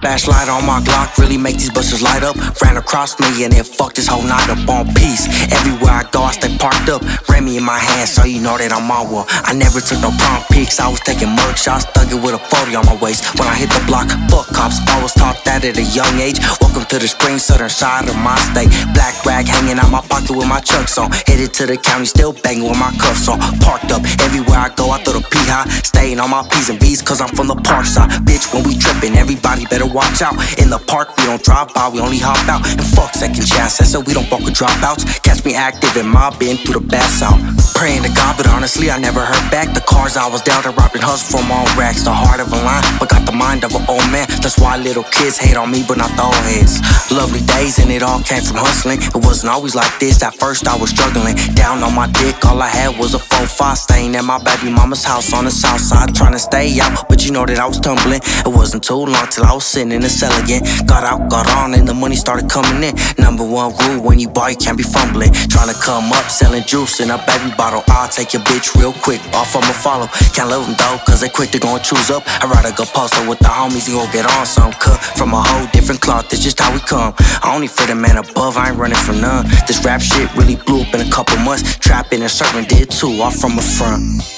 Flashlight on my Glock really make these busters light up. Ran across me and it fucked this whole night up on peace. Everywhere I go, I stay parked up. Remy in my hand, so you know that I'm on one. I never took no prom pics, I was taking mug shots, thug it with a 40 on my waist. When I hit the block, fuck cops, I was taught that at a young age. Welcome to the spring southern side of my state. Black rag hanging out my pocket with my chucks on. Headed to the county, still banging with my cuffs on. Parked up, everywhere I go, I throw the P high. Staying on my P's and B's, cause I'm from the park side. Bitch, when we trippin', everybody better watch out. In the park, we don't drive by, we only hop out. And fuck second chances, so we don't fuck with dropouts. Catch me active in my bin through the bass out. Praying to God, but honestly, I never heard back. The cars I was down to robbing hustle from all racks. The heart of a lion, but got the mind of an old man. That's why little kids hate on me, but not the old heads. Lovely days, and it all came from hustling. It wasn't always like this. At first, I was struggling. Down on my dick, all I had was a 4-5 staying at my baby mama's house on the south side, trying to stay out. But you know that I was tumbling. It wasn't too long till I was sitting in the cell again. Got out, got on, and the money started coming in. Number one rule when you buy, you can't be fumbling. Trying to come up, selling juice in a baby bottle. I'll take your bitch real quick, off I'ma follow. Can't love them though, cause they quick to go and choose up. I'd rather go post with the homies and go get on some cut from a whole different cloth. That's just how we come. I only for the man above, I ain't running from none. This rap shit really blew up in a couple months. Trapping and serving did too, off from a front.